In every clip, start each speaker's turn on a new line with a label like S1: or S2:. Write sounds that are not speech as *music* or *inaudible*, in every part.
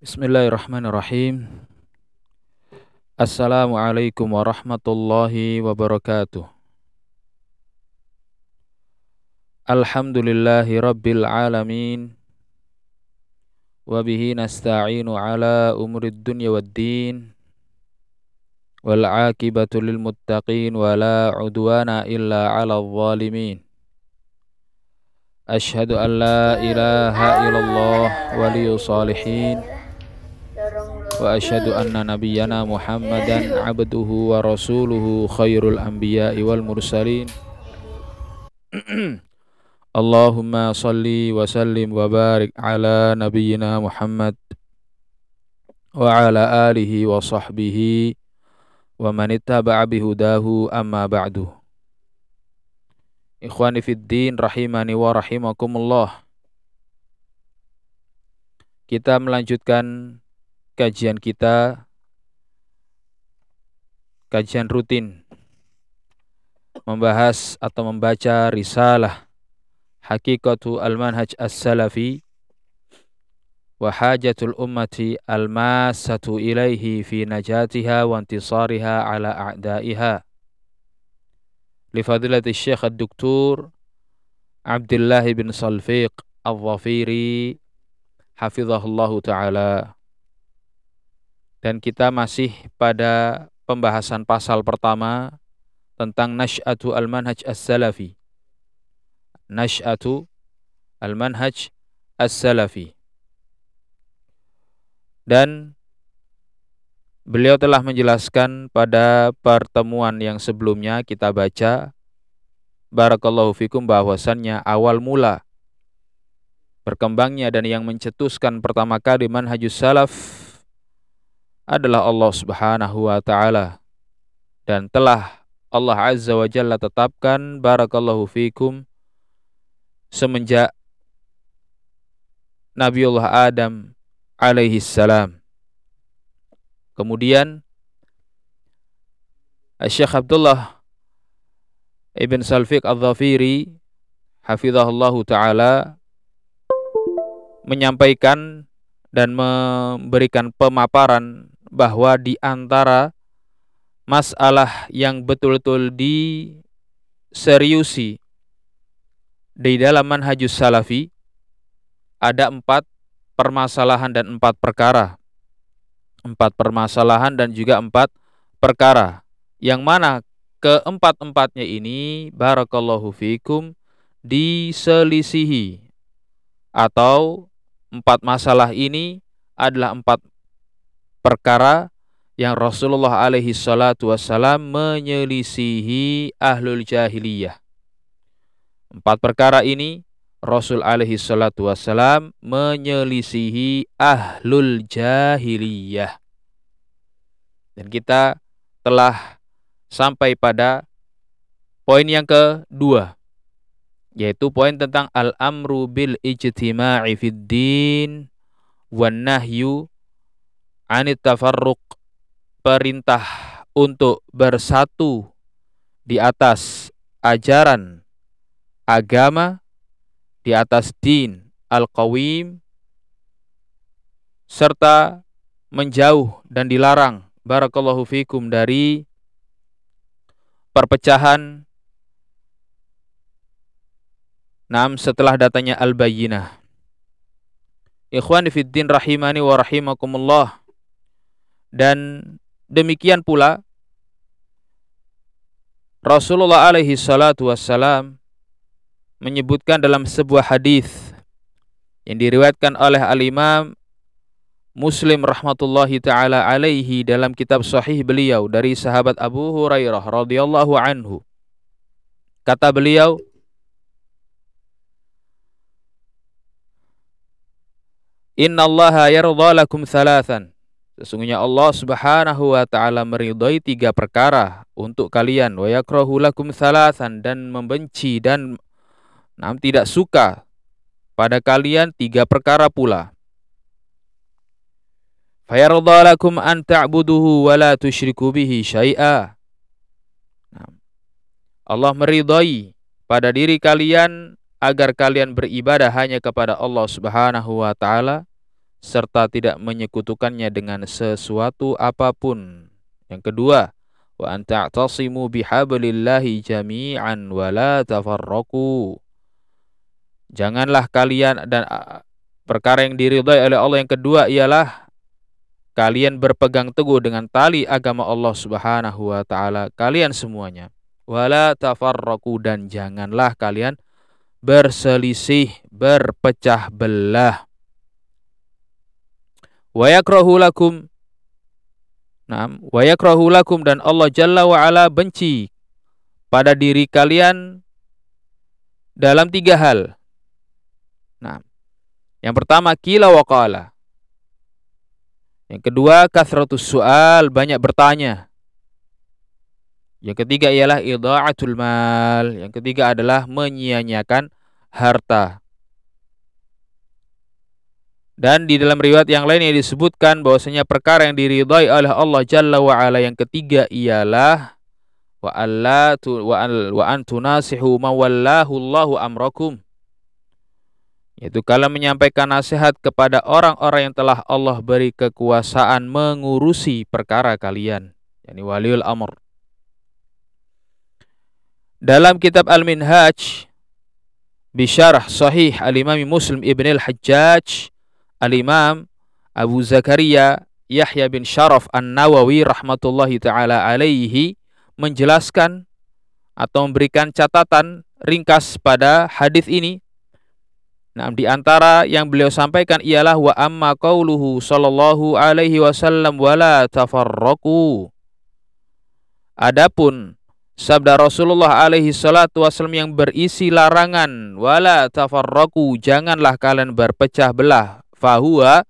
S1: Bismillahirrahmanirrahim. Assalamualaikum warahmatullahi wabarakatuh. Alhamdulillahi rabbil alamin. Wabihi nasta'inu ala umurid dunya waddin. Wal akibatu lil muttaqin wa la udwana illa ala zalimin. أن لا إله إلا الله ولي صالحين وأشهد أن نبينا محمدا عبده ورسوله خير الأنبياء والمرسلين *clears throat* اللهم صل وسلم وبارك على نبينا محمد وعلى آله وصحبه ومن اتبع بهداه أما بعد Ikhwani fiddin rahimani wa rahimakumullah. Kita melanjutkan kajian kita kajian rutin membahas atau membaca risalah Hakikatu al-Manhaj as-Salafi wa hajatul ummati al-masatu ilaihi fi najatiha wa intisariha ala a'daiha لفضيلة الشيخ الدكتور عبد الله بن صلفيق الظفيري hafizahullahu taala dan kita masih pada pembahasan pasal pertama tentang nasy'atu al-manhaj as-salafi. Nasy'atu al-manhaj as-salafi. Dan Beliau telah menjelaskan pada pertemuan yang sebelumnya kita baca Barakallahu fikum bahwasannya awal mula berkembangnya dan yang mencetuskan pertama kali manhajus salaf adalah Allah Subhanahu wa taala. Dan telah Allah Azza wa Jalla tetapkan barakallahu fikum semenjak Nabiullah Adam alaihi salam. Kemudian Syekh Abdullah Ibn Salfiq Al-Zafiri Hafizahullah Ta'ala menyampaikan dan memberikan pemaparan bahwa di antara masalah yang betul-betul diseriusi di dalam manhajus salafi ada empat permasalahan dan empat perkara. Empat permasalahan dan juga empat perkara. Yang mana keempat-empatnya ini barakallahu fikum diselisihi. Atau empat masalah ini adalah empat perkara yang Rasulullah alaihi salatu wassalam menyelisihi ahlul jahiliyah. Empat perkara ini Rasul alaihi salatu wassalam menyelisihi ahlul jahiliyah. Dan kita telah sampai pada poin yang kedua yaitu poin tentang al-amru bil ijtima'i fid din wan nahyu anit tafarruq perintah untuk bersatu di atas ajaran agama di atas din al-qawim serta menjauh dan dilarang barakallahu fikum dari perpecahan Nam setelah datanya al-bayyinah. Ikhwan fiddin rahimani wa rahimakumullah. Dan demikian pula Rasulullah alaihi salatu wassalam menyebutkan dalam sebuah hadis yang diriwayatkan oleh al-Imam Muslim rahmatullahi taala alaihi dalam kitab sahih beliau dari sahabat Abu Hurairah radhiyallahu anhu. Kata beliau, Inna Allah yarda lakum thalathan. Sesungguhnya Allah subhanahu wa ta'ala meridhai tiga perkara untuk kalian. Wa yakrahu lakum thalathan. Dan membenci dan Nah, tidak suka pada kalian tiga perkara pula. Fayarda lakum an ta'buduhu wa la tusyriku bihi syai'a. Allah meridai pada diri kalian agar kalian beribadah hanya kepada Allah Subhanahu wa taala serta tidak menyekutukannya dengan sesuatu apa pun. Yang kedua, wa an ta'tasimu bihablillahi jami'an wa la tafarraqu. Janganlah kalian dan perkara yang diridhai oleh Allah yang kedua ialah kalian berpegang teguh dengan tali agama Allah Subhanahu wa taala kalian semuanya. Wala tafarraqu dan janganlah kalian berselisih, berpecah belah. Wa yakrahu lakum Naam, wa lakum dan Allah Jalla wa ala benci pada diri kalian dalam tiga hal. Nah, yang pertama kila wa qala. Yang kedua kasratus soal, banyak bertanya. Yang ketiga ialah idha'atul mal. Yang ketiga adalah menyia-nyiakan harta. Dan di dalam riwayat yang lain yang disebutkan bahwasanya perkara yang diridhai oleh Allah Jalla wa ala yang ketiga ialah wa alla tu, wa, al, wa antunasihu mawallahu Allahu amrakum. Yaitu kala menyampaikan nasihat kepada orang-orang yang telah Allah beri kekuasaan mengurusi perkara kalian, yakni waliul amr. Dalam kitab Al-Minhaj Bisyarah Sahih Al-Imam Muslim Ibn Al-Hajjaj Al-Imam Abu Zakaria Yahya bin Sharaf An-Nawawi rahmatullahi taala alaihi menjelaskan atau memberikan catatan ringkas pada hadis ini. Nah, di antara yang beliau sampaikan ialah wa amma qauluhu sallallahu alaihi wasallam wala tafarraqu. Adapun Sabda Rasulullah alaihi salatu wasallam yang berisi larangan wala tafarraku janganlah kalian berpecah belah fahuwa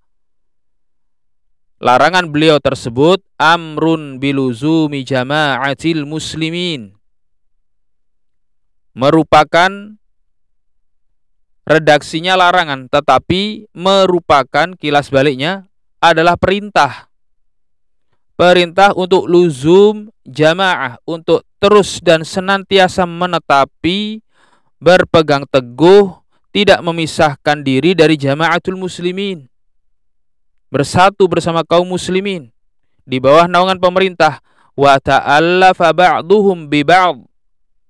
S1: larangan beliau tersebut amrun biluzumi jama'atil muslimin. Merupakan redaksinya larangan tetapi merupakan kilas baliknya adalah perintah. Perintah untuk luzum jamaah untuk terus dan senantiasa menetapi berpegang teguh tidak memisahkan diri dari jamaatul muslimin. Bersatu bersama kaum muslimin. Di bawah naungan pemerintah wa ta'allafa ba'duhum bi ba'd.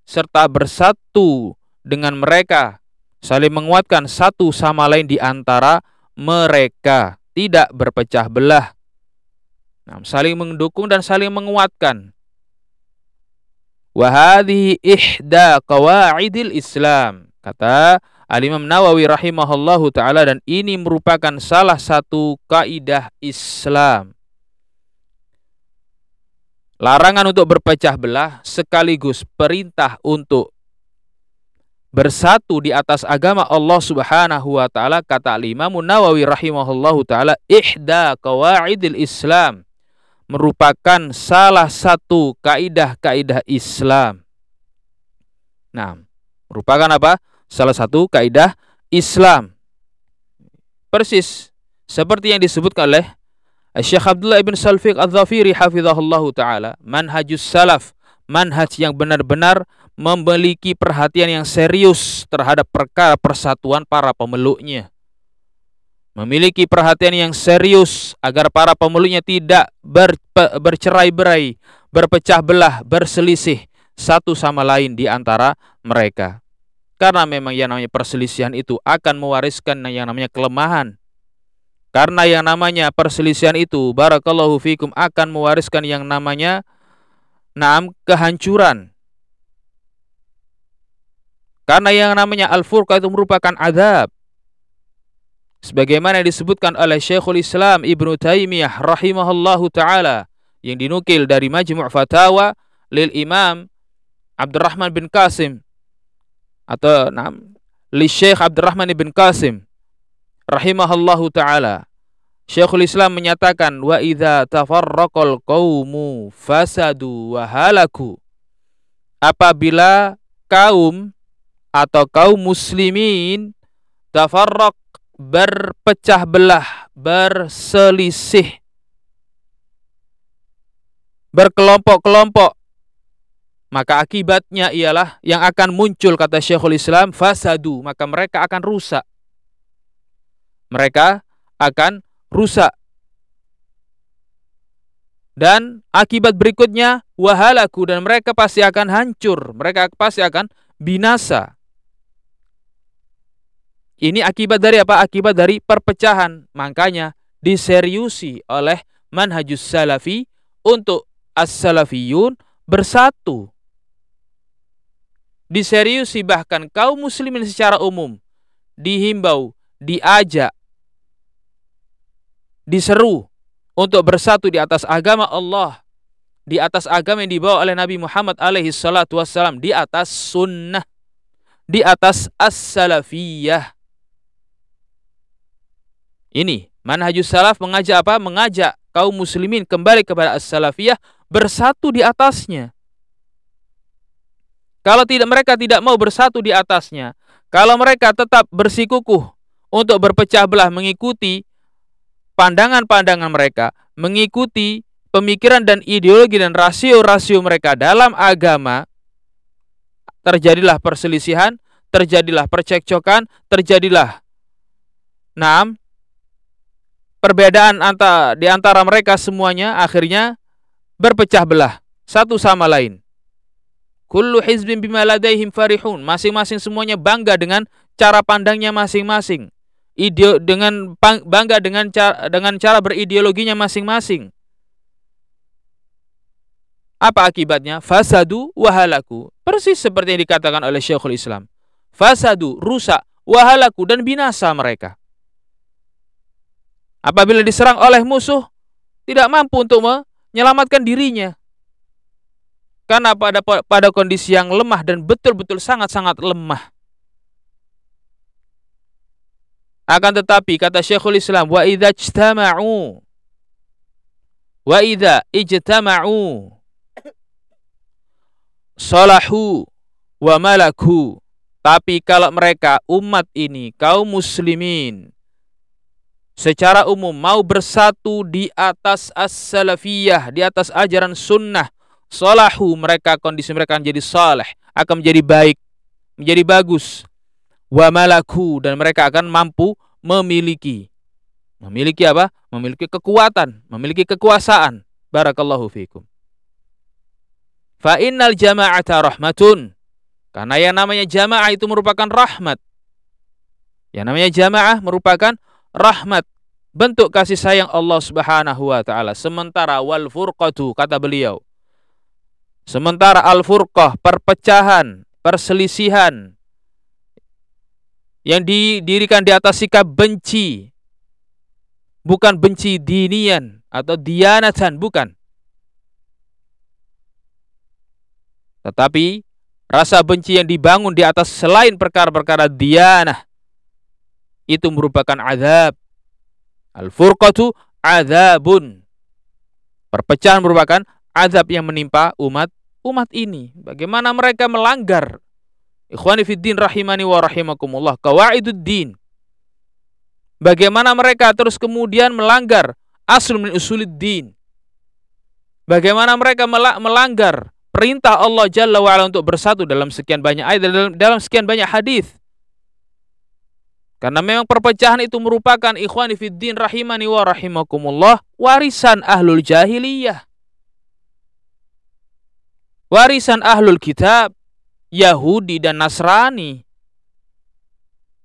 S1: Serta bersatu dengan mereka. Saling menguatkan satu sama lain di antara mereka. Tidak berpecah belah. Nah, saling mendukung dan saling menguatkan. Wahadi ihda qawaidil Islam. Kata Al-Imam Nawawi rahimahullahu taala dan ini merupakan salah satu kaidah Islam. Larangan untuk berpecah belah sekaligus perintah untuk bersatu di atas agama Allah Subhanahu wa taala kata Al-Imam Nawawi rahimahullahu taala ihda qawaidil Islam merupakan salah satu kaidah-kaidah Islam. Nah, merupakan apa? Salah satu kaidah Islam. Persis seperti yang disebutkan oleh Syekh Abdullah ibn Salfiq al-Zafiri hafizahullahu taala, manhajus salaf, manhaj yang benar-benar memiliki perhatian yang serius terhadap perkara persatuan para pemeluknya memiliki perhatian yang serius agar para pemeluknya tidak ber, bercerai-berai, berpecah belah, berselisih satu sama lain di antara mereka. Karena memang yang namanya perselisihan itu akan mewariskan yang namanya kelemahan. Karena yang namanya perselisihan itu barakallahu fikum akan mewariskan yang namanya naam kehancuran. Karena yang namanya al-furqa itu merupakan azab sebagaimana disebutkan oleh Syekhul Islam Ibnu Taimiyah rahimahullahu taala yang dinukil dari Majmu' Fatawa lil Imam Abdurrahman bin Qasim atau nam li Syekh Abdurrahman bin Qasim rahimahullahu taala. Syekhul Islam menyatakan wa idza tafarraqal qaumu fasadu wa halaku. Apabila kaum atau kaum muslimin tafarraq berpecah belah, berselisih, berkelompok-kelompok, maka akibatnya ialah yang akan muncul kata Syekhul Islam fasadu, maka mereka akan rusak. Mereka akan rusak. Dan akibat berikutnya wahalaku dan mereka pasti akan hancur, mereka pasti akan binasa. Ini akibat dari apa? Akibat dari perpecahan. Makanya diseriusi oleh manhajus salafi untuk as-salafiyun bersatu. Diseriusi bahkan kaum muslimin secara umum dihimbau, diajak, diseru untuk bersatu di atas agama Allah, di atas agama yang dibawa oleh Nabi Muhammad alaihi salatu wassalam, di atas sunnah, di atas as-salafiyah. Ini manhajus salaf mengajak apa? Mengajak kaum muslimin kembali kepada as-salafiyah bersatu di atasnya. Kalau tidak mereka tidak mau bersatu di atasnya, kalau mereka tetap bersikukuh untuk berpecah belah mengikuti pandangan-pandangan mereka, mengikuti pemikiran dan ideologi dan rasio-rasio mereka dalam agama, terjadilah perselisihan, terjadilah percekcokan, terjadilah Naam, perbedaan antara di antara mereka semuanya akhirnya berpecah belah satu sama lain. Kullu hizbin bima ladaihim farihun. Masing-masing semuanya bangga dengan cara pandangnya masing-masing. Ide dengan bangga dengan cara dengan cara berideologinya masing-masing. Apa akibatnya? Fasadu wahalaku. Persis seperti yang dikatakan oleh Syekhul Islam. Fasadu, rusak, wahalaku dan binasa mereka. Apabila diserang oleh musuh, tidak mampu untuk menyelamatkan dirinya. Karena pada pada kondisi yang lemah dan betul-betul sangat-sangat lemah. Akan tetapi kata Syekhul Islam, wa idza ijtama'u wa idza ijtama'u salahu wa malaku. Tapi kalau mereka umat ini, kaum muslimin, secara umum mau bersatu di atas as-salafiyah, di atas ajaran sunnah, salahu mereka kondisi mereka akan jadi saleh, akan menjadi baik, menjadi bagus. Wa malaku dan mereka akan mampu memiliki memiliki apa? Memiliki kekuatan, memiliki kekuasaan. Barakallahu fiikum. Fa innal jama'ata rahmatun. Karena yang namanya jamaah itu merupakan rahmat. Yang namanya jamaah merupakan rahmat, bentuk kasih sayang Allah Subhanahu wa taala. Sementara wal furqatu kata beliau. Sementara al furqah perpecahan, perselisihan yang didirikan di atas sikap benci bukan benci dinian atau dianatan bukan. Tetapi rasa benci yang dibangun di atas selain perkara-perkara dianah itu merupakan azab. Al-furqatu azabun. Perpecahan merupakan azab yang menimpa umat umat ini. Bagaimana mereka melanggar Ikhwani fiddin rahimani wa rahimakumullah din. Bagaimana mereka terus kemudian melanggar asal min din. Bagaimana mereka melanggar perintah Allah Jalla wa'ala untuk bersatu dalam sekian banyak ayat dalam, dalam sekian banyak hadis. Karena memang perpecahan itu merupakan ikhwani fiddin rahimani wa rahimakumullah warisan ahlul jahiliyah. Warisan ahlul kitab, Yahudi dan Nasrani.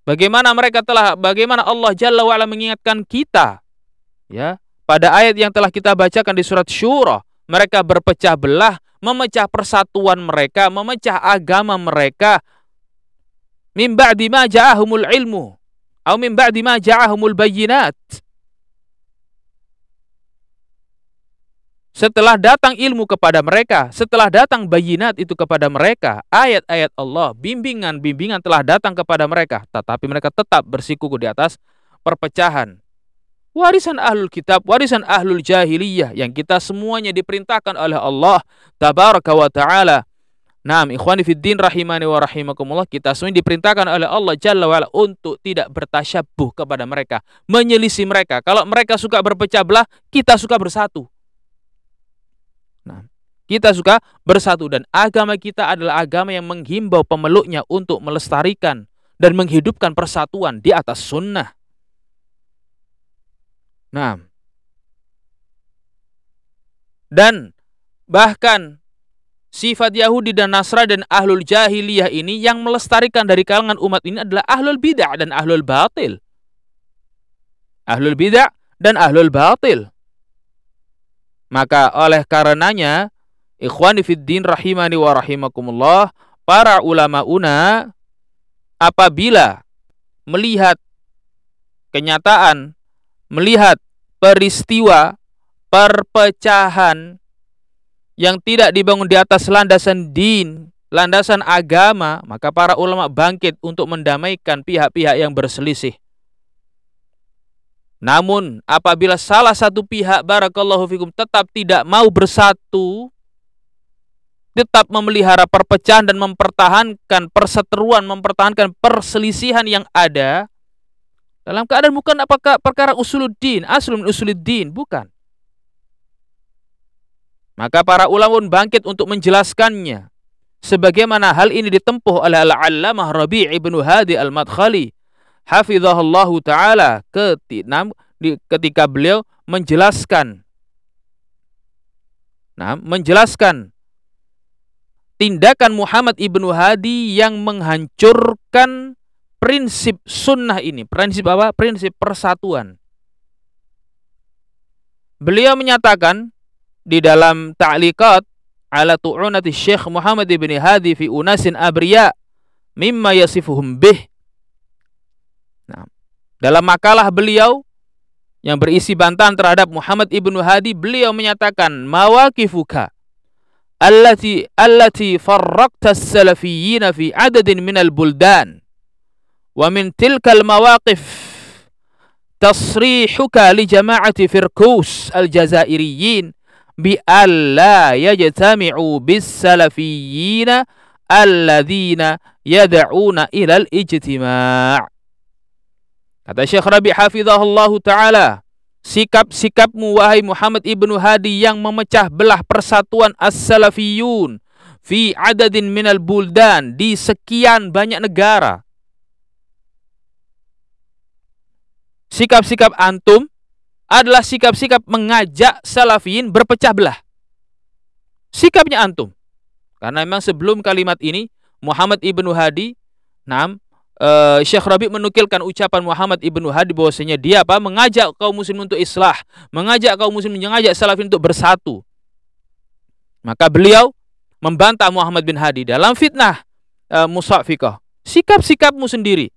S1: Bagaimana mereka telah bagaimana Allah Jalla wa ala mengingatkan kita ya pada ayat yang telah kita bacakan di surat Syura mereka berpecah belah memecah persatuan mereka memecah agama mereka min ba'di ma ja'ahumul ilmu atau min ba'di ma ja'ahumul bayyinat. Setelah datang ilmu kepada mereka, setelah datang bayinat itu kepada mereka, ayat-ayat Allah, bimbingan-bimbingan telah datang kepada mereka, tetapi mereka tetap bersikuku di atas perpecahan. Warisan ahlul kitab, warisan ahlul jahiliyah yang kita semuanya diperintahkan oleh Allah tabaraka wa ta'ala Naam, ikhwani fiddin rahimani wa rahimakumullah, kita semua diperintahkan oleh Allah Jalla wa'ala untuk tidak bertasyabuh kepada mereka, menyelisih mereka. Kalau mereka suka berpecah belah, kita suka bersatu. Kita suka bersatu dan agama kita adalah agama yang menghimbau pemeluknya untuk melestarikan dan menghidupkan persatuan di atas sunnah. Nah. Dan bahkan sifat Yahudi dan Nasrani dan ahlul jahiliyah ini yang melestarikan dari kalangan umat ini adalah ahlul bid'ah dan ahlul batil. Ahlul bid'ah dan ahlul batil. Maka oleh karenanya ikhwani fid din rahimani wa rahimakumullah para ulama una apabila melihat kenyataan melihat peristiwa perpecahan yang tidak dibangun di atas landasan din, landasan agama, maka para ulama bangkit untuk mendamaikan pihak-pihak yang berselisih. Namun apabila salah satu pihak barakallahu fikum tetap tidak mau bersatu, tetap memelihara perpecahan dan mempertahankan perseteruan, mempertahankan perselisihan yang ada, dalam keadaan bukan apakah perkara usuluddin, aslun usuluddin, bukan. Maka para ulama pun bangkit untuk menjelaskannya. Sebagaimana hal ini ditempuh oleh Al-Allamah Rabi' ibnu Hadi Al-Madkhali. Hafizahullah Ta'ala ketika beliau menjelaskan nah, menjelaskan tindakan Muhammad ibnu Hadi yang menghancurkan prinsip sunnah ini. Prinsip apa? Prinsip persatuan. Beliau menyatakan di dalam ta'liqat ala tu'unati Syekh Muhammad ibn Hadi fi unasin abriya mimma yasifuhum bih. Nah, dalam makalah beliau yang berisi bantahan terhadap Muhammad ibnu Hadi, beliau menyatakan mawaqifuka التي التي فرقت السلفيين في عدد من البلدان. ومن تلك المواقف تصريحك لجماعة فركوس الجزائريين بألا يجتمعوا بالسلفيين الذين يدعون إلى الاجتماع. هذا الشيخ ربي حفظه الله تعالى. Sikap-sikapmu wahai Muhammad ibnu Hadi yang memecah belah persatuan as-salafiyun Fi adadin minal buldan Di sekian banyak negara sikap-sikap antum adalah sikap-sikap mengajak salafiyin berpecah belah. Sikapnya antum. Karena memang sebelum kalimat ini Muhammad ibnu Hadi, nam uh, Syekh Rabi menukilkan ucapan Muhammad ibnu Hadi bahwasanya dia apa mengajak kaum muslim untuk islah, mengajak kaum muslim mengajak salafiyin untuk bersatu. Maka beliau membantah Muhammad bin Hadi dalam fitnah uh, musafikah. Sikap-sikapmu sendiri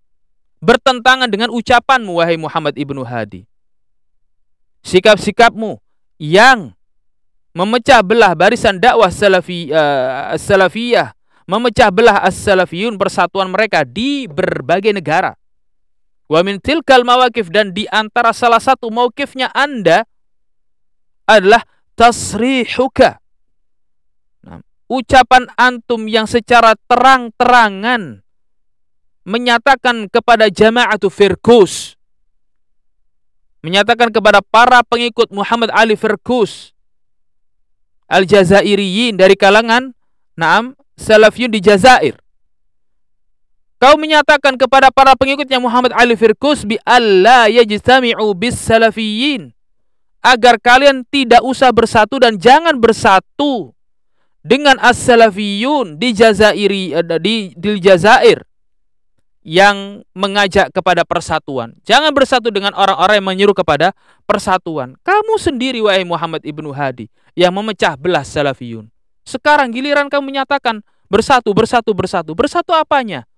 S1: bertentangan dengan ucapanmu wahai Muhammad ibnu Hadi. Sikap-sikapmu yang memecah belah barisan dakwah salafi uh, salafiyah, memecah belah as-salafiyun persatuan mereka di berbagai negara. Wa min tilkal mawakif dan di antara salah satu mauqifnya Anda adalah tasrihuka. Nah, ucapan antum yang secara terang-terangan menyatakan kepada jama'atu Firkus menyatakan kepada para pengikut Muhammad Ali Firkus Al-Jazairiyin dari kalangan Naam Salafiyun di Jazair Kau menyatakan kepada para pengikutnya Muhammad Ali Firkus bi alla yajtami'u bis salafiyin agar kalian tidak usah bersatu dan jangan bersatu dengan as-salafiyun di Jazairi eh, di, di Jazair yang mengajak kepada persatuan. Jangan bersatu dengan orang-orang yang menyuruh kepada persatuan. Kamu sendiri wahai Muhammad ibnu Hadi yang memecah belah salafiyun. Sekarang giliran kamu menyatakan bersatu, bersatu, bersatu. Bersatu apanya?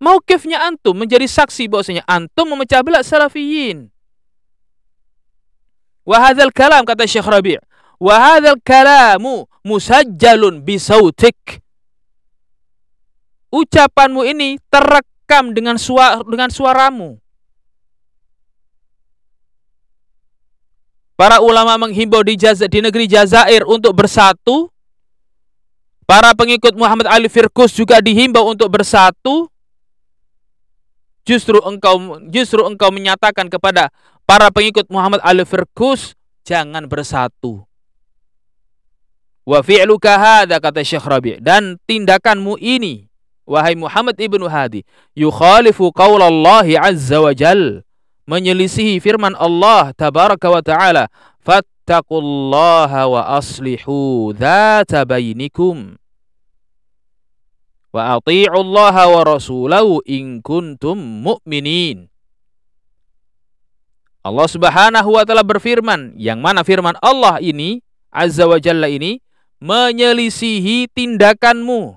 S1: Maukifnya antum menjadi saksi bahwasanya antum memecah belah salafiyin. Wahadal kalam kata Syekh Rabi' Wahadal kalamu musajjalun bisautik ucapanmu ini terekam dengan suara dengan suaramu. Para ulama menghimbau di, di negeri Jazair untuk bersatu. Para pengikut Muhammad Ali Firkus juga dihimbau untuk bersatu. Justru engkau justru engkau menyatakan kepada para pengikut Muhammad Ali Firkus jangan bersatu. Wa fi'luka hadza kata Syekh Rabi' dan tindakanmu ini wahai Muhammad ibnu Hadi, yukhalifu qaulallahi azza wa jal, menyelisihi firman Allah tabaraka wa taala fattaqullaha wa aslihu dzata bainikum. Wa Allah wa rasulahu in kuntum mu'minin. Allah Subhanahu wa taala berfirman yang mana firman Allah ini azza wa jalla ini menyelisihi tindakanmu.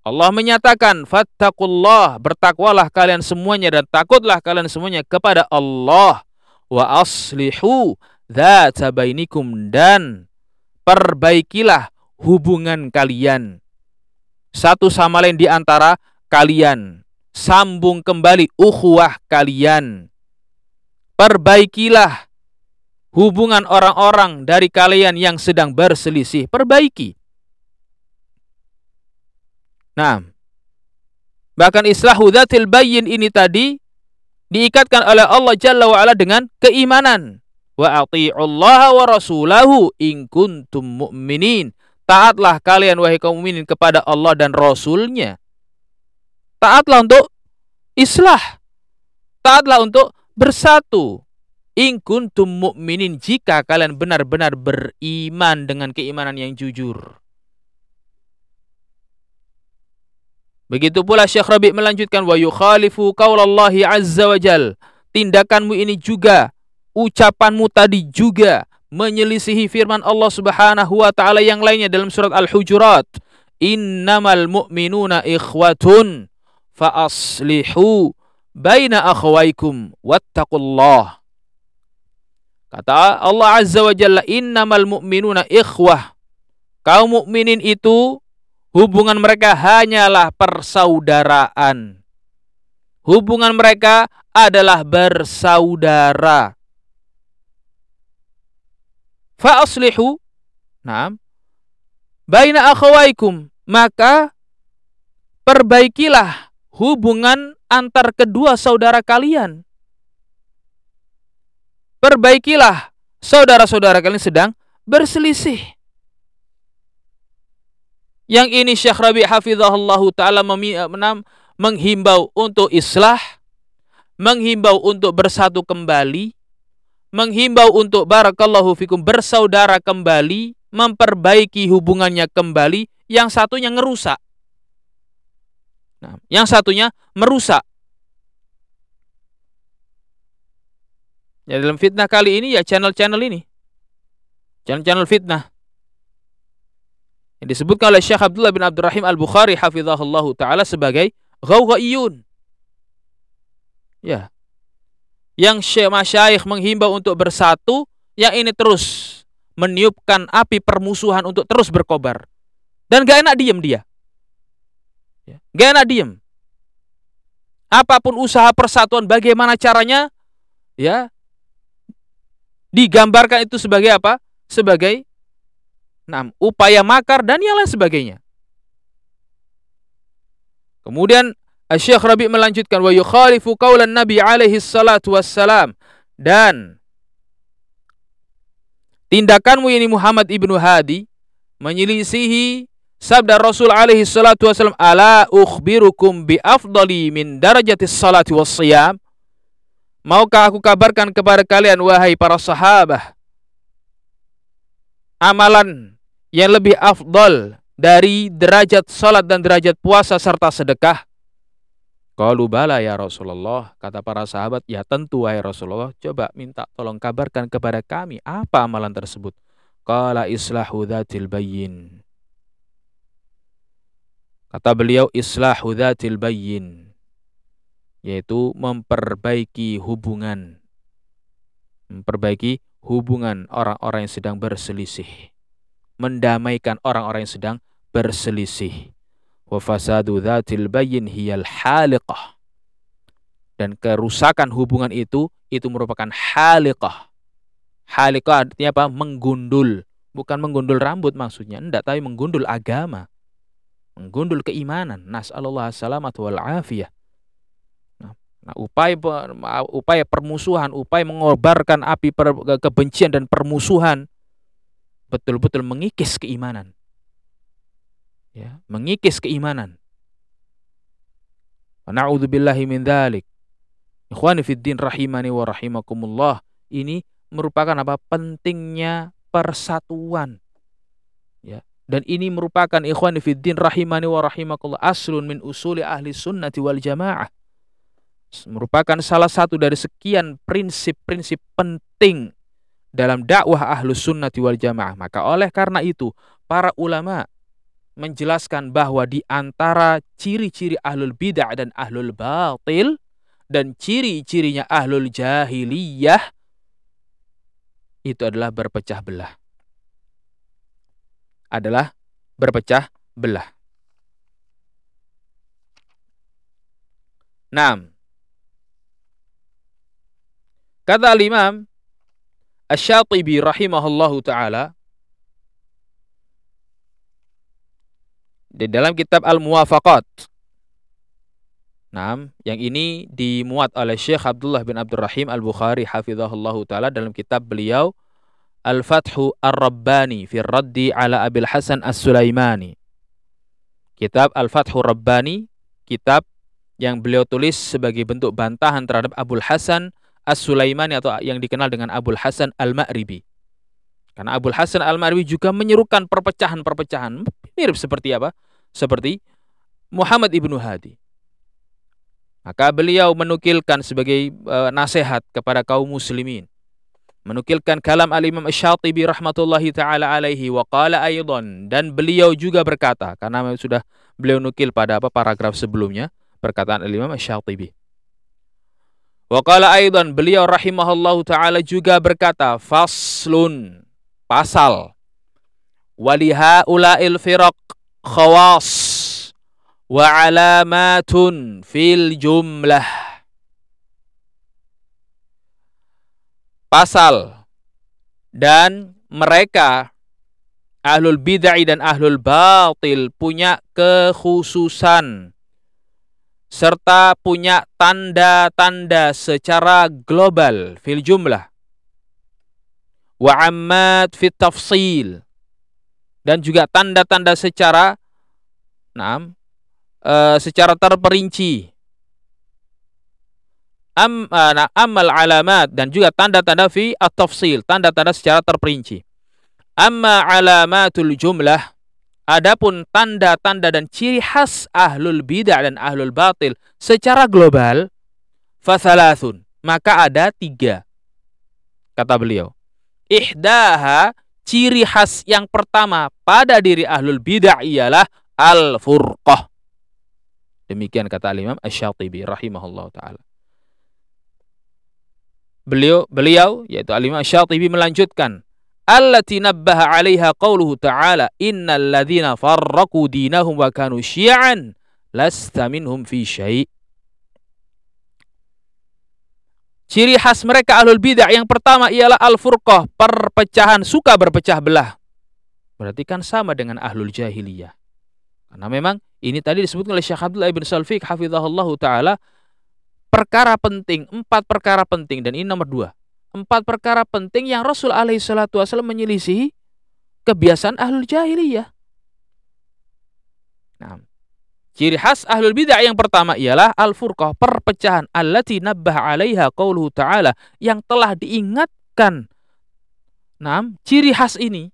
S1: Allah menyatakan fattaqullah bertakwalah kalian semuanya dan takutlah kalian semuanya kepada Allah. Wa aslihu dzata bainikum dan perbaikilah hubungan kalian. Satu sama lain di antara kalian. Sambung kembali ukhuwah kalian. Perbaikilah hubungan orang-orang dari kalian yang sedang berselisih. Perbaiki. Nah, bahkan islahu dzatil bayyin ini tadi diikatkan oleh Allah Jalla wa ala dengan keimanan. Wa ati'ullaha wa rasulahu in kuntum mu'minin. Taatlah kalian wahai kaum mukminin kepada Allah dan Rasulnya. Taatlah untuk islah. Taatlah untuk bersatu. In kuntum mu'minin jika kalian benar-benar beriman dengan keimanan yang jujur. Begitu pula Syekh Rabi melanjutkan wa yukhalifu qaulallahi azza wa jal. Tindakanmu ini juga, ucapanmu tadi juga menyelisihi firman Allah Subhanahu wa taala yang lainnya dalam surat Al-Hujurat. Innamal mu'minuna ikhwatun fa aslihu baina akhwaikum wattaqullah. Kata Allah Azza wa Jalla, "Innamal mu'minuna ikhwah." Kaum mukminin itu Hubungan mereka hanyalah persaudaraan. Hubungan mereka adalah bersaudara. Fa'aslihu. Nah. Baina akhawaikum. Maka perbaikilah hubungan antar kedua saudara kalian. Perbaikilah saudara-saudara kalian sedang berselisih. Yang ini Syekh Rabi hafizahullah taala menghimbau untuk islah, menghimbau untuk bersatu kembali, menghimbau untuk barakallahu fikum bersaudara kembali, memperbaiki hubungannya kembali, yang satunya ngerusak. Nah, yang satunya merusak. Ya dalam fitnah kali ini ya channel-channel ini. Channel-channel fitnah yang disebutkan oleh Syekh Abdullah bin Abdurrahim Al-Bukhari hafizahullahu taala sebagai ghawghaiyun. Ya. Yang Syekh Masyayikh menghimbau untuk bersatu, yang ini terus meniupkan api permusuhan untuk terus berkobar. Dan gak enak diem dia. Ya. Gak enak diem. Apa pun usaha persatuan, bagaimana caranya, ya, digambarkan itu sebagai apa? Sebagai Nah, upaya makar dan yang lain sebagainya. Kemudian Syekh Rabi melanjutkan wa yukhalifu qaulan Nabi alaihi salatu wassalam dan tindakanmu ini Muhammad ibnu Hadi menyelisihi sabda Rasul alaihi salatu wassalam ala ukhbirukum bi afdali min darajatis salati wassiyam Maukah aku kabarkan kepada kalian wahai para sahabat amalan yang lebih afdol dari derajat salat dan derajat puasa serta sedekah? Qalu bala ya Rasulullah, kata para sahabat, ya tentu wahai Rasulullah, coba minta tolong kabarkan kepada kami apa amalan tersebut. Qala islahu dzatil bayyin. Kata beliau islahu dzatil bayyin yaitu memperbaiki hubungan memperbaiki hubungan orang-orang yang sedang berselisih mendamaikan orang-orang yang sedang berselisih. Wa fasadu dzatil bayyin hiyal haliqah. Dan kerusakan hubungan itu itu merupakan haliqah. Haliqah artinya apa? Menggundul. Bukan menggundul rambut maksudnya, enggak, tapi menggundul agama. Menggundul keimanan. Nas'alullah salamat wal afiyah. Nah, nah, upaya upaya permusuhan, upaya mengobarkan api kebencian dan permusuhan betul-betul mengikis keimanan. Ya, mengikis keimanan. Na'udzubillahi min dzalik. Ikhwani fiddin rahimani wa rahimakumullah. Ini merupakan apa? Pentingnya persatuan. Ya. Dan ini merupakan ikhwani fiddin rahimani wa rahimakumullah aslun min usuli ahli sunnati wal jamaah. Merupakan salah satu dari sekian prinsip-prinsip penting dalam dakwah ahlu sunnati wal jamaah. Maka oleh karena itu, para ulama menjelaskan bahwa di antara ciri-ciri ahlul bid'ah dan ahlul batil dan ciri-cirinya ahlul jahiliyah itu adalah berpecah belah. Adalah berpecah belah. Nam. Kata al-Imam Asy-Syatibi rahimahullahu taala di dalam kitab Al-Muwafaqat Nah, yang ini dimuat oleh Syekh Abdullah bin Abdurrahim Al-Bukhari hafizahullahu taala dalam kitab beliau Al-Fathu Ar-Rabbani fi Raddi ala Abil Hasan As-Sulaimani. Kitab Al-Fathu Rabbani, kitab yang beliau tulis sebagai bentuk bantahan terhadap Abul Hasan As-Sulaimani atau yang dikenal dengan Abul Hasan Al-Ma'ribi. Karena Abul Hasan Al-Ma'ribi juga menyerukan perpecahan-perpecahan mirip seperti apa? Seperti Muhammad Ibnu Hadi. Maka beliau menukilkan sebagai uh, nasihat kepada kaum muslimin. Menukilkan kalam al-Imam Asy-Syatibi rahmatullahi taala alaihi wa qala aidan dan beliau juga berkata karena sudah beliau nukil pada apa paragraf sebelumnya perkataan al-Imam Asy-Syatibi. Wa qala aidan beliau rahimahullahu taala juga berkata faslun pasal waliha ulail firaq khawas wa alamatun fil jumlah. Pasal dan mereka ahlul bid'ah dan ahlul batil punya kekhususan serta punya tanda-tanda secara global fil jumlah. Wa ammat fit tafsil dan juga tanda-tanda secara Nah, uh, secara terperinci. Am, nah, amal alamat dan juga tanda-tanda fi at-tafsil, tanda-tanda secara terperinci. Amma alamatul jumlah Adapun tanda-tanda dan ciri khas ahlul bidah dan ahlul batil secara global, fasalathun. Maka ada tiga. Kata beliau. Ihdaha, ciri khas yang pertama pada diri ahlul bidah ialah al-furqah. Demikian kata Imam Asy-Syatibi rahimahullah taala. Beliau beliau yaitu Imam Asy-Syatibi melanjutkan allati nabbaha 'alaiha qauluhu ta'ala innal ladzina farraqu dinahum wa kanu syi'an lasta minhum fi syai' Ciri khas mereka ahlul bidah yang pertama ialah al-furqah, perpecahan, suka berpecah belah. Berarti kan sama dengan ahlul jahiliyah. Karena memang ini tadi disebut oleh Syekh Abdullah ibn Salfiq hafizahullah taala perkara penting, empat perkara penting dan ini nomor dua. Empat perkara penting yang Rasul alaihi salatu wasallam menyelisihi kebiasaan ahlul jahiliyah. Nah, ciri khas ahlul bidah yang pertama ialah al-furqah, perpecahan allati nabbah 'alaiha qauluhu ta'ala yang telah diingatkan. Nah, ciri khas ini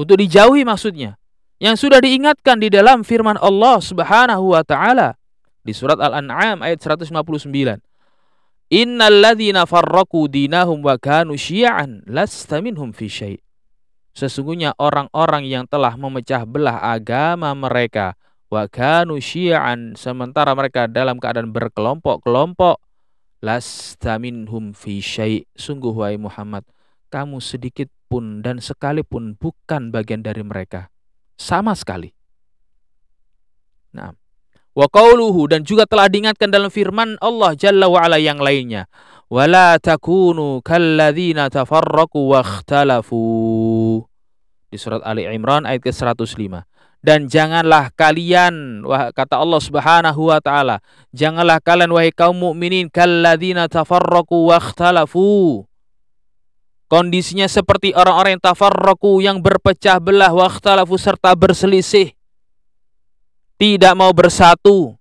S1: untuk dijauhi maksudnya yang sudah diingatkan di dalam firman Allah Subhanahu wa taala di surat Al-An'am ayat 159. Innal ladzina farraqu dinahum wa kanu syi'an lasta minhum fi syai'. Sesungguhnya orang-orang yang telah memecah belah agama mereka wa kanu syi'an sementara mereka dalam keadaan berkelompok-kelompok lasta minhum fi syai'. Sungguh wahai Muhammad, kamu sedikit pun dan sekalipun bukan bagian dari mereka sama sekali. Nah, wa qauluhu dan juga telah diingatkan dalam firman Allah Jalla wa ala yang lainnya. Wala takunu kalladzina tafarraqu wakhtalafu. Di surat Ali Imran ayat ke-105. Dan janganlah kalian kata Allah Subhanahu wa taala, janganlah kalian wahai kaum mukminin kalladzina tafarraqu wakhtalafu Kondisinya seperti orang-orang yang tafarraku yang berpecah belah wakhtalafu serta berselisih. Tidak mau bersatu.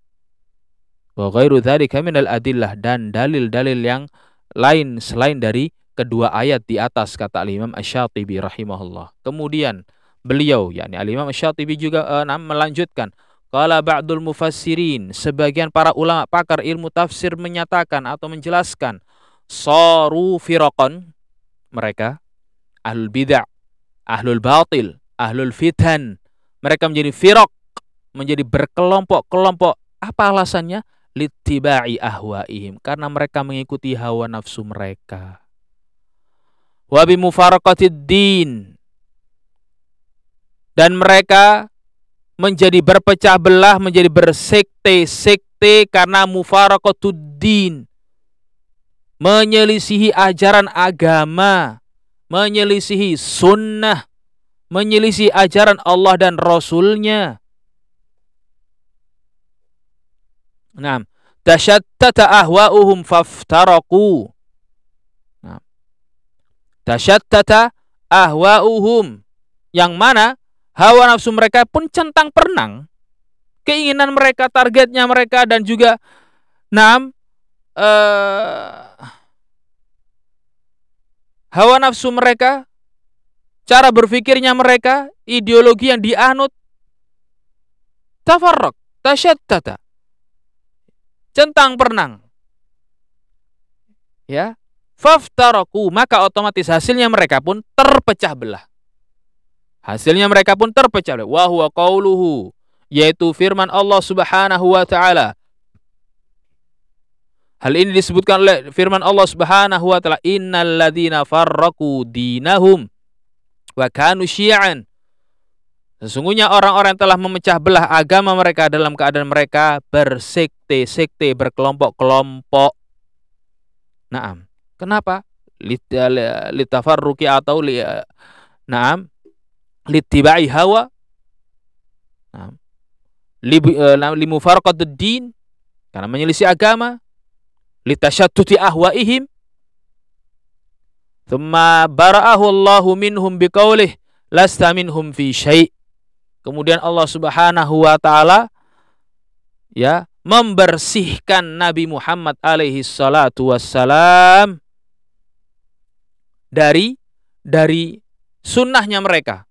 S1: Wa ghairu dzalika minal adillah dan dalil-dalil yang lain selain dari kedua ayat di atas kata Al-Imam Asy-Syatibi rahimahullah. Kemudian beliau yakni Al-Imam Asy-Syatibi juga uh, melanjutkan Qala ba'dul mufassirin sebagian para ulama pakar ilmu tafsir menyatakan atau menjelaskan saru firaqan mereka ahlul bid'ah, ahlul batil, ahlul fitan. Mereka menjadi firaq, menjadi berkelompok-kelompok. Apa alasannya? Littiba'i ahwaihim. Karena mereka mengikuti hawa nafsu mereka. Wabi mufaraqatid din. Dan mereka menjadi berpecah belah, menjadi bersekte-sekte karena mufaraqatud din. Menyelisihi ajaran agama menyelisihi sunnah, menyelisihi ajaran Allah dan Rasulnya. Nah, tashattata ahwa'uhum faftaraku. Nah, tashattata ahwa'uhum. Yang mana hawa nafsu mereka pun centang perenang. Keinginan mereka, targetnya mereka dan juga enam uh, hawa nafsu mereka, cara berpikirnya mereka, ideologi yang dianut, tafarraq, tasyattata, centang pernang. Ya, faftaraku, maka otomatis hasilnya mereka pun terpecah belah. Hasilnya mereka pun terpecah. Wa huwa qauluhu, yaitu firman Allah Subhanahu wa taala Hal ini disebutkan oleh firman Allah Subhanahu wa taala, "Innal ladzina farraqu dinahum wa kanu syi'an." Sesungguhnya orang-orang yang telah memecah belah agama mereka dalam keadaan mereka bersekte-sekte, berkelompok-kelompok. Naam. Kenapa? Litafarruqi atau li Naam. Litibai hawa. Naam. Limufarqatud din karena menyelisih agama litasyattuti ahwaihim thumma bara'ahu Allahu minhum biqaulih lasta minhum fi syai' kemudian Allah Subhanahu wa taala ya membersihkan Nabi Muhammad alaihi salatu wassalam dari dari sunnahnya mereka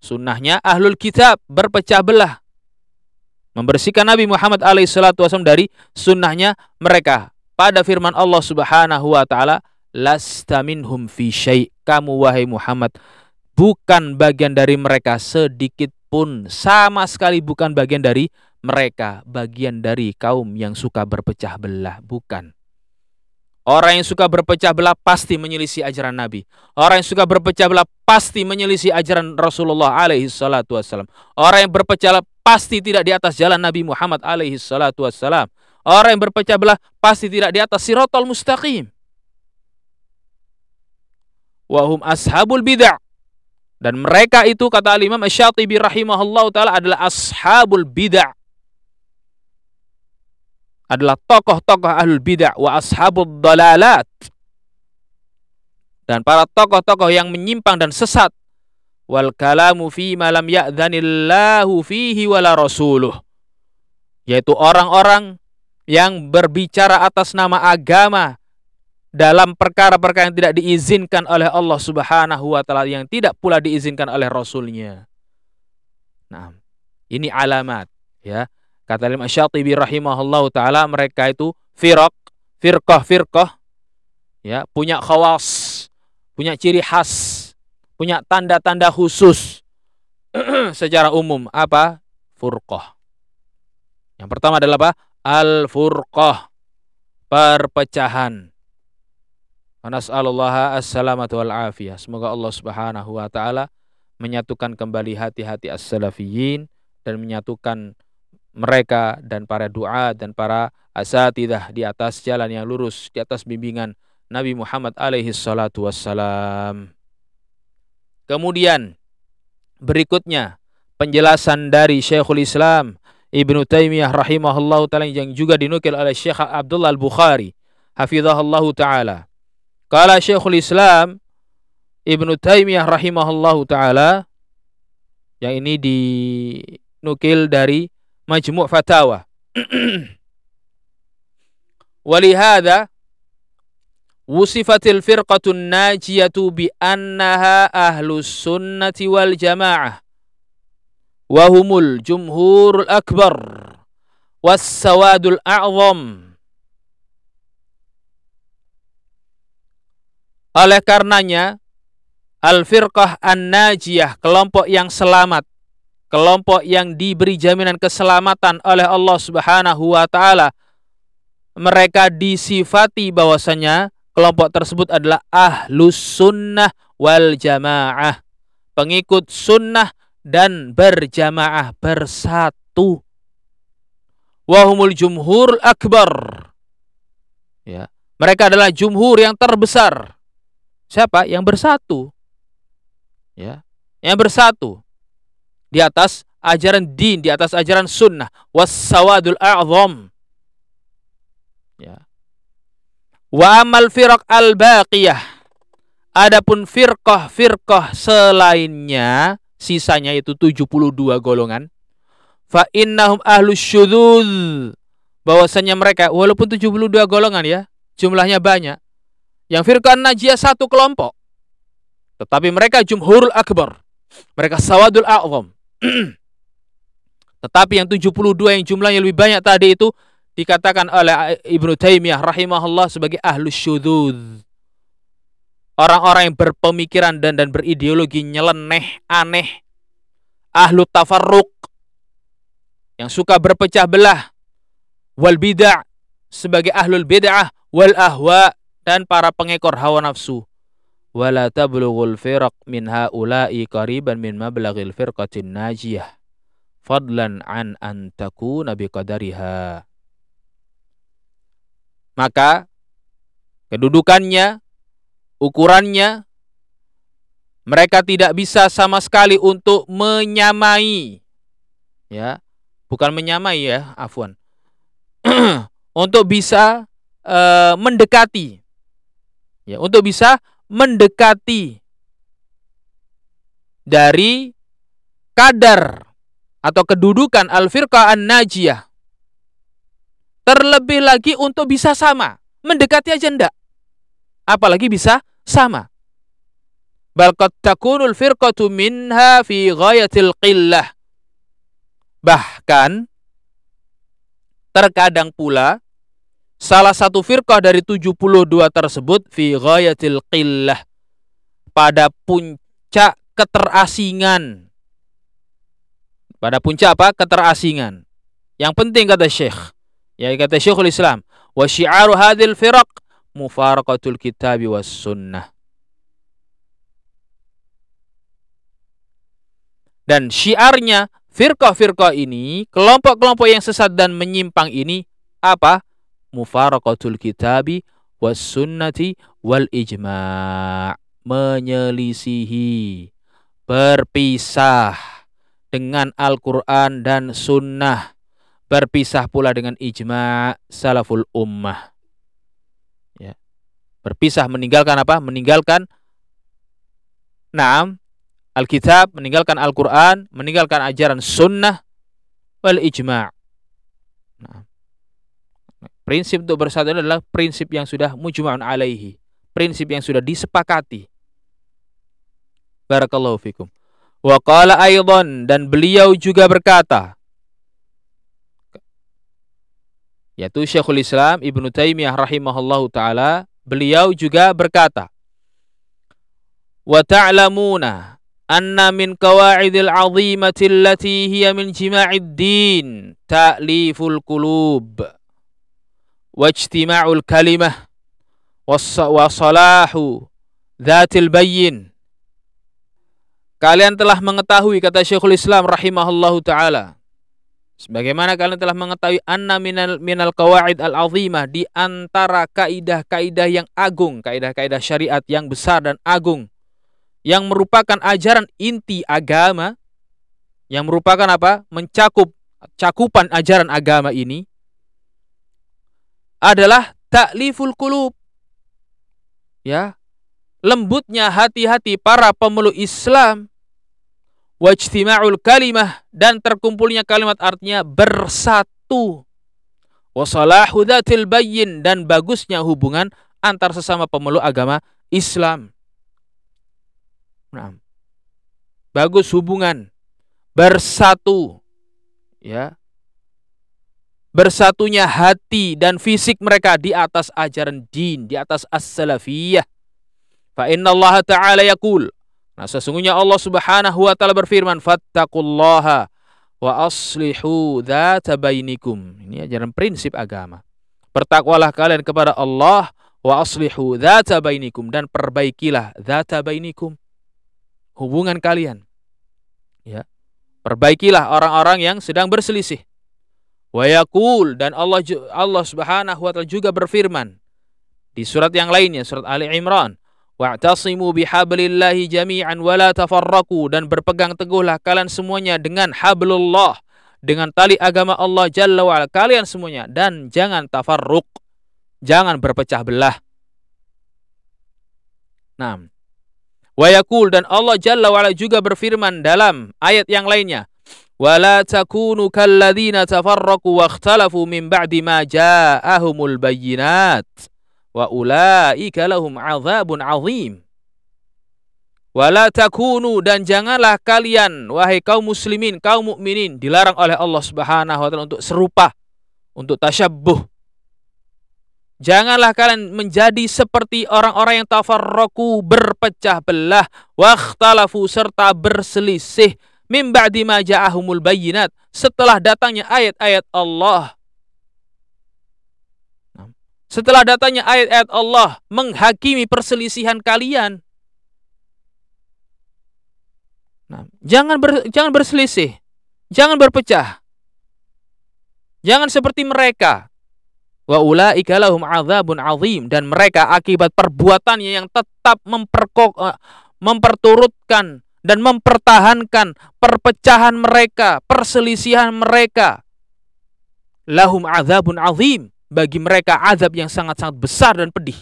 S1: sunnahnya ahlul kitab berpecah belah. Membersihkan Nabi Muhammad alaihi salatu wassalam dari sunnahnya mereka. Pada firman Allah Subhanahu wa taala lasta minhum fi syai. Kamu wahai Muhammad bukan bagian dari mereka sedikit pun sama sekali bukan bagian dari mereka bagian dari kaum yang suka berpecah belah bukan Orang yang suka berpecah belah pasti menyelisih ajaran Nabi. Orang yang suka berpecah belah pasti menyelisih ajaran Rasulullah alaihi salatu wassalam. Orang yang berpecah belah pasti tidak di atas jalan Nabi Muhammad alaihi salatu wassalam. Orang yang berpecah belah pasti tidak di atas sirotol mustaqim. Wahum ashabul bid'ah. Dan mereka itu kata Imam Asy-Syatibi rahimahullah taala adalah ashabul bid'ah. Adalah tokoh-tokoh ahlul bid'ah wa ashabul dalalat. Dan para tokoh-tokoh yang menyimpang dan sesat. Wal kalamu fi malam ya'dhanillahu fihi wala rasuluh. Yaitu orang-orang yang berbicara atas nama agama dalam perkara-perkara yang tidak diizinkan oleh Allah Subhanahu wa taala yang tidak pula diizinkan oleh rasulnya. Nah, ini alamat ya. Kata Imam Syatibi rahimahullahu taala mereka itu firaq, firqah, firqah ya, punya khawas, punya ciri khas, punya tanda-tanda khusus *clears throat* secara umum apa? Furqah. Yang pertama adalah apa? al-furqah perpecahan. Nas'alullah as-salamatu wal afiyah. Semoga Allah Subhanahu wa taala menyatukan kembali hati-hati as-salafiyin dan menyatukan mereka dan para doa dan para asatidah di atas jalan yang lurus, di atas bimbingan Nabi Muhammad alaihi salatu wassalam. Kemudian berikutnya penjelasan dari Syekhul Islam Ibnu Taimiyah rahimahullahu taala yang juga dinukil oleh Syekh Abdullah Al-Bukhari hafizahullahu taala. Kala Syekhul Islam Ibnu Taimiyah rahimahullahu taala yang ini dinukil dari Majmu' Fatawa. Najiyatu bi annaha ahlus sunnati wal jamaah wahumul jumhurul akbar was sawadul a'zam oleh karenanya al-firqah an-najiyah kelompok yang selamat kelompok yang diberi jaminan keselamatan oleh Allah Subhanahu wa taala mereka disifati bahwasanya kelompok tersebut adalah ahlus sunnah wal jamaah pengikut sunnah dan berjamaah bersatu. Wahumul jumhur akbar. Ya mereka adalah jumhur yang terbesar. Siapa? Yang bersatu. Ya yang bersatu di atas ajaran din, di atas ajaran sunnah, wassawadul a'zam. Ya. Wa amal firaq al-baqiyah. Adapun firqah-firqah selainnya, sisanya itu 72 golongan. Fa innahum ahlus syudzuz. Bahwasanya mereka walaupun 72 golongan ya, jumlahnya banyak. Yang firqah najiyah satu kelompok. Tetapi mereka jumhurul akbar. Mereka sawadul a'zam. *clears throat* Tetapi yang 72 yang jumlahnya lebih banyak tadi itu dikatakan oleh Ibnu Taimiyah rahimahullah sebagai ahlus syudzuz. Orang-orang yang berpemikiran dan dan berideologi nyeleneh, aneh. Ahlu tafarruq yang suka berpecah belah. Wal bid'ah sebagai ahlul bid'ah wal ahwa dan para pengekor hawa nafsu wala tablughul firaq min haula'i qariban min mablaghil firqatin najiyah. Fadlan an an takuna biqadariha. Maka kedudukannya ukurannya mereka tidak bisa sama sekali untuk menyamai. Ya bukan menyamai ya afwan. *clears throat* Untuk bisa uh, mendekati. Ya untuk bisa mendekati dari kadar atau kedudukan al-firqah an-najiyah. Terlebih lagi untuk bisa sama. Mendekati aja ndak. Apalagi bisa sama. Bal qad takunul firqatu minha fi ghayatil qillah. Bahkan terkadang pula Salah satu firqah dari 72 tersebut fi ghayatil qillah pada puncak keterasingan. Pada puncak apa? Keterasingan. Yang penting kata Syekh, ya kata Syekhul Islam, wa syi'aru hadhil firaq mufaraqatul kitabi was sunnah. Dan syiarnya firqah-firqah ini, kelompok-kelompok yang sesat dan menyimpang ini apa? Mufaraqatul kitabi was sunnati wal ijma' menyelisihi berpisah dengan Al-Quran dan Sunnah berpisah pula dengan ijma' salaful ummah ya. berpisah meninggalkan apa? meninggalkan Naam Alkitab, meninggalkan Al-Quran, meninggalkan ajaran sunnah wal ijma' nah. Prinsip untuk bersatu adalah prinsip yang sudah mujma'un alaihi. Prinsip yang sudah disepakati. Barakallahu fikum. Wa qala aydan dan beliau juga berkata yaitu Syekhul Islam Ibnu Taimiyah rahimahullahu taala beliau juga berkata wa ta'lamuna anna min qawaidil azimati allati hiya min jima'id din ta'liful qulub wajtima'ul kalimah wasalahu dhatil bayyin Kalian telah mengetahui kata Syekhul Islam rahimahullahu taala sebagaimana kalian telah mengetahui anna minal minal qawaid al azimah di antara kaidah-kaidah yang agung, kaidah-kaidah syariat yang besar dan agung yang merupakan ajaran inti agama yang merupakan apa? mencakup cakupan ajaran agama ini adalah takliful kulub. Ya. Lembutnya hati-hati para pemeluk Islam. Wajtima'ul kalimah. Dan terkumpulnya kalimat artinya bersatu. Wa salahu dzatil bayyin. Dan bagusnya hubungan antar sesama pemeluk agama Islam. Bagus hubungan. Bersatu. Ya bersatunya hati dan fisik mereka di atas ajaran din di atas as-salafiyah. Fa inna Allah taala yaqul. Nah sesungguhnya Allah Subhanahu wa taala berfirman fattaqullaha wa aslihu dzata bainikum. Ini ajaran prinsip agama. Bertakwalah kalian kepada Allah wa aslihu dzata bainikum dan perbaikilah dzata bainikum hubungan kalian. Ya. Perbaikilah orang-orang yang sedang berselisih Wa dan Allah Allah Subhanahu wa taala juga berfirman di surat yang lainnya surat Ali Imran wa'tasimu bihablillahi jami'an wa la tafarraqu dan berpegang teguhlah kalian semuanya dengan hablullah dengan tali agama Allah Jalla wa kalian semuanya dan jangan tafarruq jangan berpecah belah. Nah, wa yakul dan Allah Jalla wa juga berfirman dalam ayat yang lainnya ولا takunu كالذين تفرقوا واختلفوا من بعد ما جاءهم البينات وأولئك لهم عذاب عظيم. ولا تكونوا dan janganlah kalian wahai kaum muslimin kaum mukminin dilarang oleh Allah Subhanahu wa taala untuk serupa untuk tasyabbuh Janganlah kalian menjadi seperti orang-orang yang tafarroku berpecah belah, waktalafu serta berselisih mim ba'di ma ja'ahumul bayyinat. Setelah datangnya ayat-ayat Allah. Setelah datangnya ayat-ayat Allah menghakimi perselisihan kalian. Nah, jangan ber, jangan berselisih. Jangan berpecah. Jangan seperti mereka. Wa ulaika lahum adzabun azim. Dan mereka akibat perbuatannya yang tetap memperkok eh, memperturutkan dan mempertahankan perpecahan mereka, perselisihan mereka. Lahum azabun azim. Bagi mereka azab yang sangat-sangat besar dan pedih.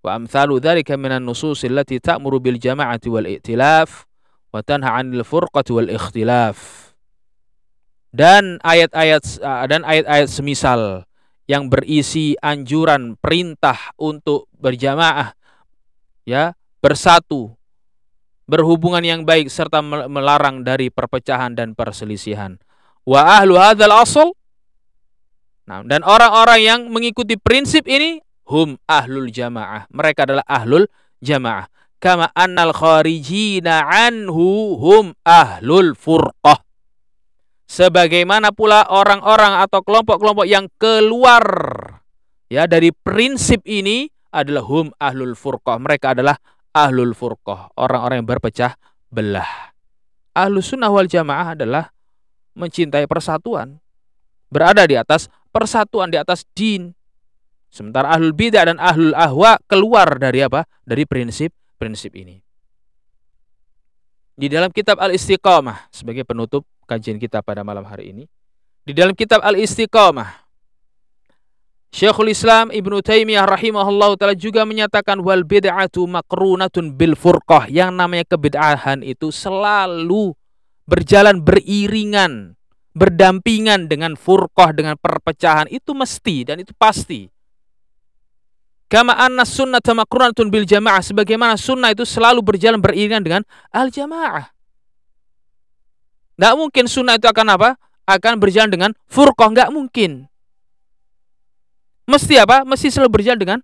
S1: Wa amthalu dhalika minan nusus allati ta'muru bil jama'ati wal i'tilaf wa tanha 'anil furqati wal ikhtilaf. Dan ayat-ayat dan ayat-ayat semisal yang berisi anjuran perintah untuk berjamaah ya bersatu berhubungan yang baik serta melarang dari perpecahan dan perselisihan. Wa ahlu hadzal asl Nah, dan orang-orang yang mengikuti prinsip ini hum ahlul jamaah. Mereka adalah ahlul jamaah. Kama annal kharijina anhu hum ahlul furqah. Sebagaimana pula orang-orang atau kelompok-kelompok yang keluar ya dari prinsip ini adalah hum ahlul furqah. Mereka adalah ahlul furqah, orang-orang yang berpecah belah. Ahlus sunnah wal jamaah adalah mencintai persatuan, berada di atas persatuan, di atas din. Sementara ahlul bidah dan ahlul ahwa keluar dari apa? Dari prinsip-prinsip ini. Di dalam kitab Al-Istiqamah sebagai penutup kajian kita pada malam hari ini, di dalam kitab Al-Istiqamah Syekhul Islam Ibnu Taimiyah rahimahullah taala juga menyatakan wal bid'atu makrunatun bil furqah. Yang namanya kebid'ahan itu selalu berjalan beriringan, berdampingan dengan furqah dengan perpecahan itu mesti dan itu pasti. Kama anna sunnata makrunatun bil jamaah sebagaimana sunnah itu selalu berjalan beriringan dengan al jamaah. Tidak mungkin sunnah itu akan apa? Akan berjalan dengan furqah, nggak mungkin. Mesti apa? Mesti selalu berjalan dengan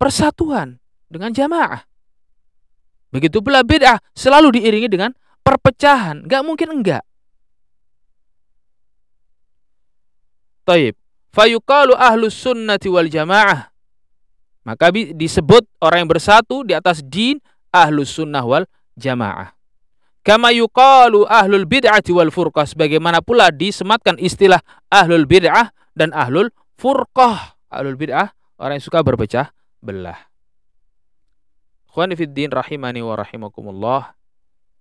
S1: persatuan, dengan jamaah. Begitu pula bid'ah selalu diiringi dengan perpecahan. Gak mungkin enggak. Taib. Fayuqalu ahlus sunnati wal jamaah. Maka disebut orang yang bersatu di atas din ahlus sunnah wal jamaah. Kama yuqalu ahlul bid'ati wal furqah. Sebagaimana pula disematkan istilah ahlul bid'ah dan ahlul furqah alul bid'ah orang yang suka berpecah belah. Khwanifiddin rahimani wa rahimakumullah.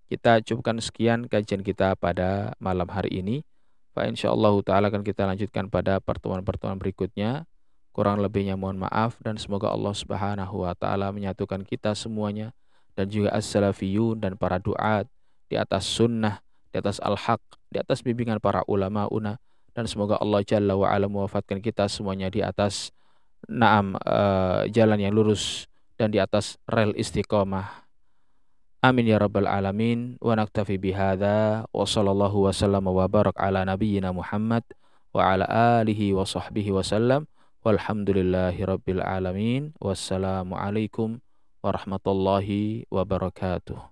S1: Kita cukupkan sekian kajian kita pada malam hari ini. Pak insyaallah taala akan kita lanjutkan pada pertemuan-pertemuan berikutnya. Kurang lebihnya mohon maaf dan semoga Allah Subhanahu wa taala menyatukan kita semuanya dan juga as-salafiyun dan para duat di atas sunnah, di atas al-haq, di atas bimbingan para ulama una dan semoga Allah Jalla wa ala mewafatkan kita semuanya di atas naam uh, jalan yang lurus dan di atas rel istiqomah. Amin ya rabbal alamin. Wa naktafi bihadza. Wa sallallahu wa sallam wa barak ala nabiyyina Muhammad wa ala alihi wa sahbihi wa sallam. Walhamdulillahi rabbil alamin. Wassalamu alaikum warahmatullahi wabarakatuh